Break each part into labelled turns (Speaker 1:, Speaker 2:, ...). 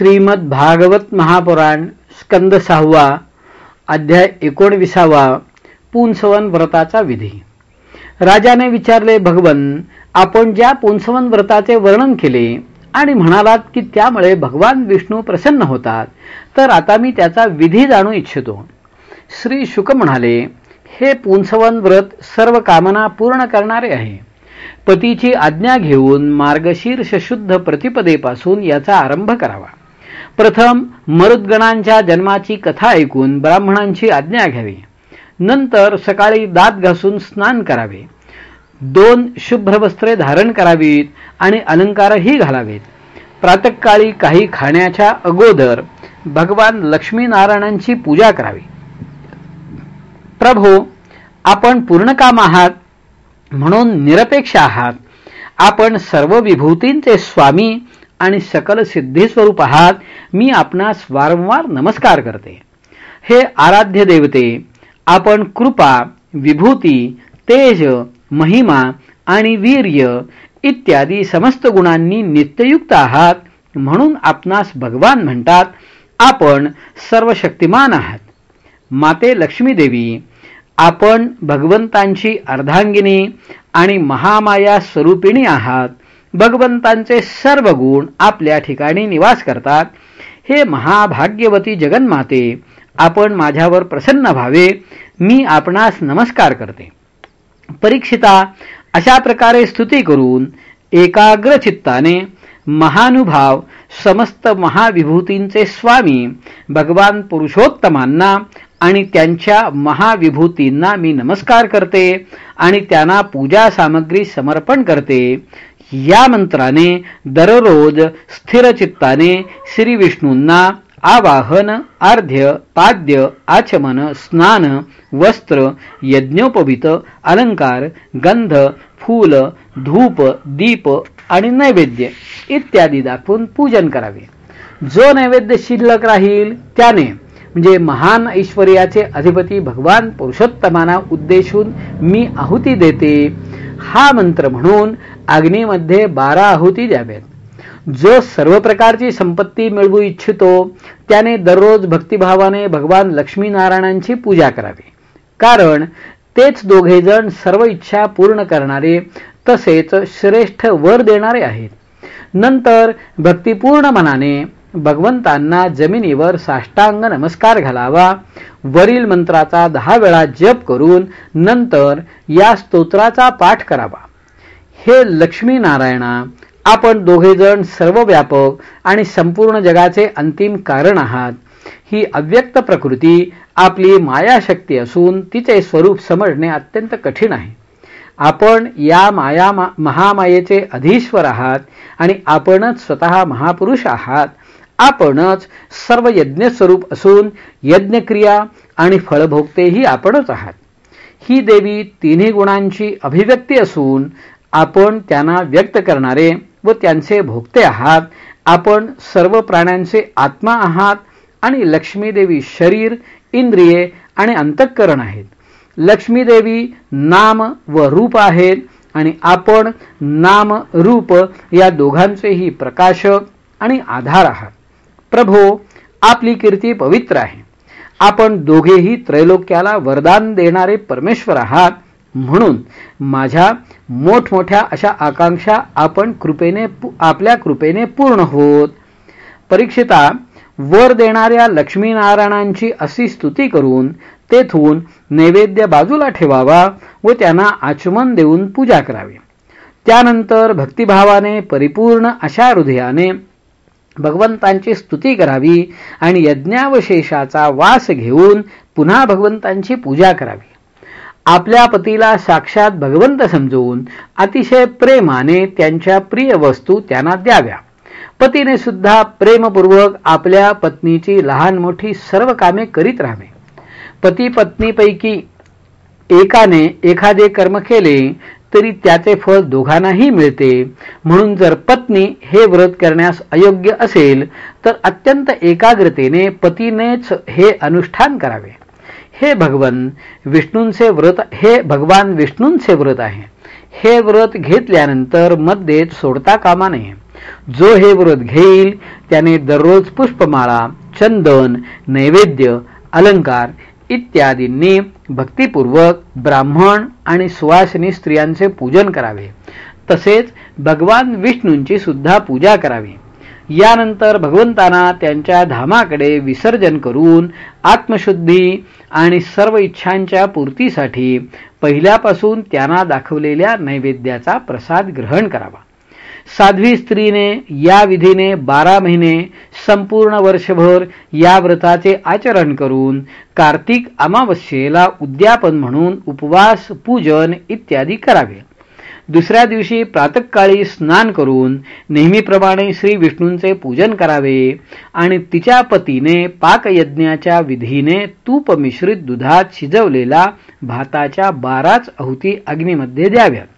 Speaker 1: श्रीमद भागवत महापुराण स्कंद सहावा अध्याय एकोणविसावा पुंसवन व्रताचा विधी. राजाने विचारले भगवन आपण ज्या पुंसवन व्रताचे वर्णन केले आणि म्हणालात की त्यामुळे भगवान विष्णू प्रसन्न होतात तर आता मी त्याचा विधी जाणू इच्छितो. श्री शुक म्हणाले हे पुंसवन व्रत सर्व कामना पूर्ण करणारे आहे. पतीची आज्ञा घेऊन मार्गशीर्ष शुद्ध प्रतिपदेपासून याचा आरंभ करावा. प्रथम मरुद्गणांच्या जन्माची कथा ऐकून ब्राह्मणांची आज्ञा घ्यावी. नंतर सकाळी दात घासून स्नान करावे. दोन शुभ्र वस्त्रे धारण करावीत आणि अलंकारही घालावेत. प्रातकाळी काही खाण्याच्या अगोदर भगवान लक्ष्मीनारायणांची पूजा करावी. प्रभो आपण पूर्ण काम आहात म्हणून निरपेक्ष आहात. आपण सर्व विभूतींचे स्वामी आणि सकल सिद्धीस्वरूप आहात मी आपणास वारंवार नमस्कार करते. हे आराध्य देवते आपण कृपा विभूती तेज महिमा आणि वीर्य इत्यादी समस्त गुणांनी नित्ययुक्त आहात म्हणून आपणास भगवान म्हणतात आपण सर्व शक्तिमान आहात. माते लक्ष्मी देवी आपण भगवंतांची अर्धांगिनी आणि महामाया स्वरूपिणी आहात. भगवंतांचे सर्व गुण आपल्या ठिकाणी निवास करतात. हे महाभाग्यवती जगन्माते आपण माझ्यावर प्रसन्न व्हावे मी आपणास नमस्कार करते. परीक्षिता अशा प्रकारे स्तुती करून एकाग्र चित्ताने महानुभाव समस्त महाविभूतींचे स्वामी भगवान पुरुषोत्तमांना आणि त्यांच्या महाविभूतींना मी नमस्कार करते आणि त्यांना पूजा सामग्री समर्पण करते. या मंत्राने दररोज स्थिरचित्ताने श्रीविष्णूंना श्री विष्णूंना आवाहन आर्ध्य पाद्य आचमन स्नान वस्त्र यज्ञोपवित अलंकार गंध फूल धूप दीप आणि नैवेद्य इत्यादी दाखवून पूजन करावे. जो नैवेद्य शिल्लक राहील त्याने म्हणजे महान ऐश्वर्याचे अधिपती भगवान पुरुषोत्तमाना उद्देशून मी आहुती देते. हा मंत्र म्हणून अग्नीमध्ये बारा आहुती द्याव्यात. जो सर्व प्रकारची संपत्ती मिळवू इच्छितो त्याने दररोज भक्तिभावाने भगवान लक्ष्मीनारायणांची पूजा करावी. कारण तेच दोघे जण सर्व इच्छा पूर्ण करणारे तसेच श्रेष्ठ वर देणारे आहेत. नंतर भक्तिपूर्ण मनाने भगवंतांना जमिनीवर साष्टांग नमस्कार घालावा. वरील मंत्राचा दहा वेळा जप करून नंतर या स्तोत्राचा पाठ करावा. हे लक्ष्मीनारायणा आपण दोघेजण सर्व व्यापक आणि संपूर्ण जगाचे अंतिम कारण आहात. ही अव्यक्त प्रकृती आपली मायाशक्ती असून तिचे स्वरूप समजणे अत्यंत कठीण आहे. आपण या माया महामायेचे अधीश्वर आहात आणि आपणच स्वतः महापुरुष आहात. आपणच सर्व यज्ञस्वरूप असून यज्ञक्रिया आणि फळभोगतेही आपणच आहात. ही देवी तिन्ही गुणांची अभिव्यक्ती असून आपण त्यांना व्यक्त करणारे व त्यांचे भोगते आहात. आपण सर्व प्राण्यांचे आत्मा आहात आणि लक्ष्मीदेवी शरीर इंद्रिये आणि अंतःकरण आहेत. लक्ष्मीदेवी नाम व रूप आहेत आणि आपण नाम रूप या दोघांचेही प्रकाशक आणि आधार आहात. प्रभो आपली कीर्ती पवित्र आहे. आपण दोघेही त्रैलोक्याला वरदान देणारे परमेश्वर आहात म्हणून माझ्या मोठमोठ्या अशा आकांक्षा आपण कृपेने आपल्या कृपेने पूर्ण होत. परीक्षिता वर देणाऱ्या लक्ष्मीनारायणांची अशी स्तुती करून तेथून नैवेद्य बाजूला ठेवावा व त्यांना आचमन देऊन पूजा करावी. त्यानंतर भक्तिभावाने परिपूर्ण अशा हृदयाने भगवंतांची स्तुती करावी आणि यज्ञावशेषाचा वास घेऊन पुन्हा भगवंतांची पूजा करावी. आपल्या पतीला साक्षात भगवंत समजून अतिशय प्रेमाने त्यांच्या प्रिय वस्तू त्यांना द्याव्या. पतीने सुद्धा प्रेमपूर्वक आपल्या पत्नीची लहान मोठी सर्व कामे करीत राहावे. पती पत्नीपैकी एकाने एखादे कर्म केले तरी त्याचे फळ दोघांनाही मिळते. म्हणून जर पत्नी हे व्रत करण्यास अयोग्य असेल तर अत्यंत एकाग्रतेने पतीनेच हे अनुष्ठान करावे. हे भगवन विष्णूंचे व्रत हे भगवान विष्णूंचे व्रत आहे. हे व्रत घेतल्यानंतरमध्ये सोडता कामा नये. जो हे व्रत घेईल त्याने दररोज पुष्पमाळा चंदन नैवेद्य अलंकार इत्यादींनी भक्तिपूर्वक ब्राह्मण आणि सुवासिनी स्त्रियांचे पूजन करावे. तसेच भगवान विष्णूंची सुद्धा पूजा करावी. यानंतर भगवंतांना त्यांच्या धामाकडे विसर्जन करून आत्मशुद्धी आणि सर्व इच्छांच्या पूर्तीसाठी पहिल्यापासून त्यांना दाखवलेल्या नैवेद्याचा प्रसाद ग्रहण करावा. साध्वी स्त्रीने या विधीने बारा महिने संपूर्ण वर्षभर या व्रताचे आचरण करून कार्तिक अमावस्येला उद्यापन म्हणून उपवास पूजन इत्यादी करावे. दुसऱ्या दिवशी प्रातकाळी स्नान करून नेहमीप्रमाणे श्री विष्णूंचे पूजन करावे आणि तिच्या पतीने पाकयज्ञाच्या विधीने तूप मिश्रित दुधात शिजवलेला भाताच्या बाराच अहुती अग्नीमध्ये द्याव्यात.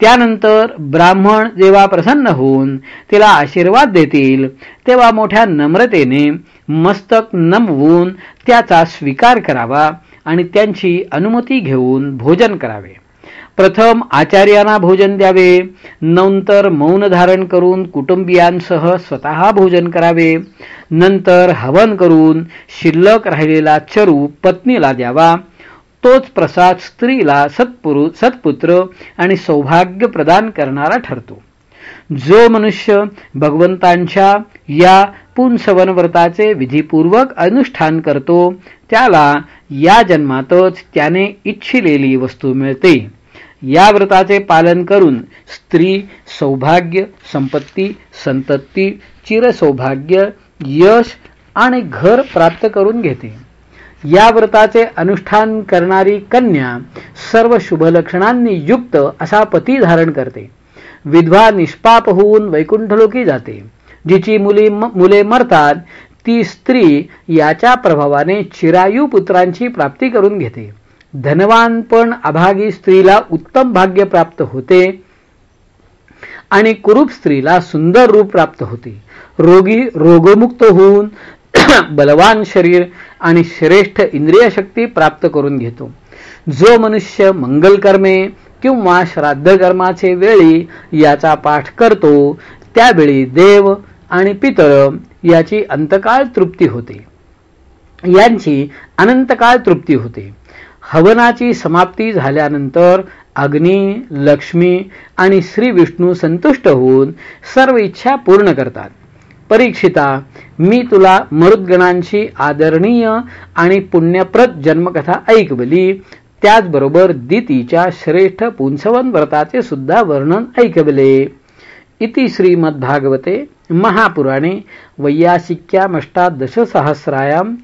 Speaker 1: त्यानंतर ब्राह्मण जेव्हा प्रसन्न होऊन तिला आशीर्वाद देतील तेव्हा मोठ्या नम्रतेने मस्तक नमवून त्याचा स्वीकार करावा आणि त्यांची अनुमती घेऊन भोजन करावे. प्रथम आचार्यांना भोजन द्यावे नंतर मौन धारण करून कुटुंबियांसह स्वतः भोजन करावे नंतर हवन करून शिल्लक राहिलेला चरू पत्नीला द्यावा तोच प्रसाद स्त्रीला सत्पुरु सत्पुत्र आणि सौभाग्य प्रदान करणारा ठरतो. जो मनुष्य भगवंतांच्या या पुंसवन व्रताचे विधीपूर्वक अनुष्ठान करतो त्याला या जन्मातच त्याने इच्छिलेली वस्तू मिळते. या व्रताचे पालन करून स्त्री सौभाग्य संपत्ती संतती चिरसौभाग्य यश आणि घर प्राप्त करून घेते. या व्रताचे अनुष्ठान करणारी कन्या सर्व शुभलक्षणांनी युक्त असा पती धारण करते. विधवा निष्पाप होऊन वैकुंठलोकी जाते. जिची मुली मुले मरतात ती स्त्री याच्या प्रभावाने चिरायू पुत्रांची प्राप्ती करून घेते. धनवान पण अभागी स्त्रीला उत्तम भाग्य प्राप्त होते आणि कुरूप स्त्रीला सुंदर रूप प्राप्त होते. रोगी रोगमुक्त होऊन बलवान शरीर आणि श्रेष्ठ इंद्रियशक्ती प्राप्त करून घेतो. जो मनुष्य मंगलकर्मे किंवा श्राद्ध कर्माचे वेळी याचा पाठ करतो त्यावेळी देव आणि पितर याची अंतकाळ तृप्ती होते. यांची अनंतकाळ तृप्ती होते. हवनाची समाप्ती झाल्यानंतर अग्नी लक्ष्मी आणि श्री विष्णू संतुष्ट होऊन सर्व इच्छा पूर्ण करतात. परीक्षिता मी तुला मरुद्गणांची आदरणीय आणि पुण्यप्रद जन्मकथा ऐकवली. त्याचबरोबर दितीच्या श्रेष्ठ पुंसवन व्रताचे सुद्धा वर्णन ऐकवले. इति श्रीमद्भागवते महापुराणे वैयासिक्यामष्टादशसहस्रायां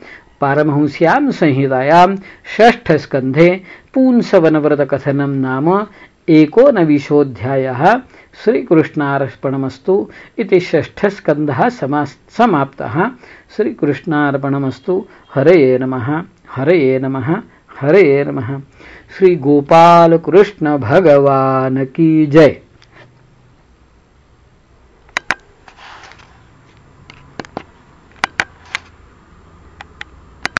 Speaker 1: पारमहंस्यां संहितायां षष्ठस्कन्धे पुंसवनव्रतकथनं नाम एकोनविशोऽध्यायः श्रीकृष्णार्पणमस्तु इति षष्ठस्कन्धः समाप्तः श्रीकृष्णार्पणमस्तु हरये नमः हरये नमः हरये नमः। श्रीगोपालकृष्णभगवान् की जय।